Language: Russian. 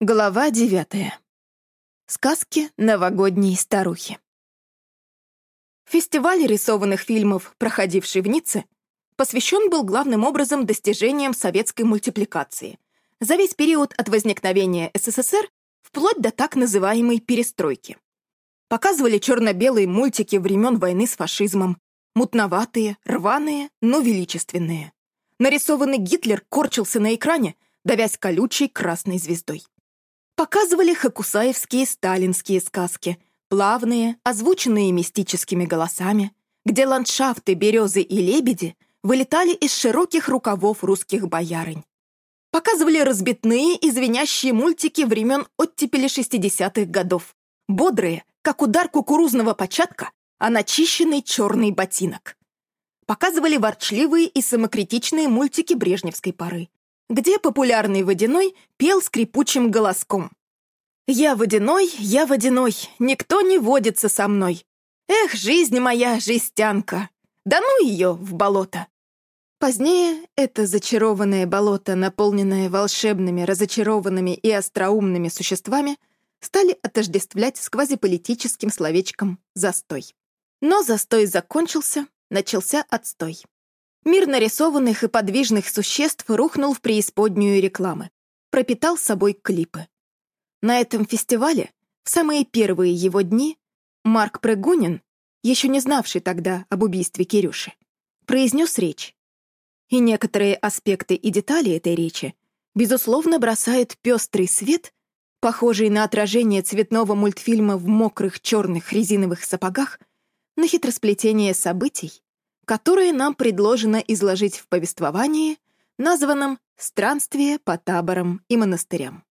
Глава девятая. Сказки новогодней старухи. Фестиваль рисованных фильмов, проходивший в Ницце, посвящен был главным образом достижениям советской мультипликации за весь период от возникновения СССР вплоть до так называемой перестройки. Показывали черно-белые мультики времен войны с фашизмом, мутноватые, рваные, но величественные. Нарисованный Гитлер корчился на экране, давясь колючей красной звездой. Показывали хакусаевские сталинские сказки, плавные, озвученные мистическими голосами, где ландшафты, березы и лебеди вылетали из широких рукавов русских боярынь. Показывали разбитные и звенящие мультики времен оттепели 60-х годов, бодрые, как удар кукурузного початка, а начищенный черный ботинок. Показывали ворчливые и самокритичные мультики брежневской поры, где популярный водяной пел скрипучим голоском. «Я водяной, я водяной, никто не водится со мной. Эх, жизнь моя, жестянка, да ну ее в болото!» Позднее это зачарованное болото, наполненное волшебными, разочарованными и остроумными существами, стали отождествлять с квазиполитическим словечком «застой». Но застой закончился, начался отстой. Мир нарисованных и подвижных существ рухнул в преисподнюю рекламы, пропитал собой клипы. На этом фестивале, в самые первые его дни, Марк Прыгунин, еще не знавший тогда об убийстве Кирюши, произнес речь. И некоторые аспекты и детали этой речи, безусловно, бросают пестрый свет, похожий на отражение цветного мультфильма в мокрых черных резиновых сапогах, на хитросплетение событий, которое нам предложено изложить в повествовании, названном «Странствие по таборам и монастырям».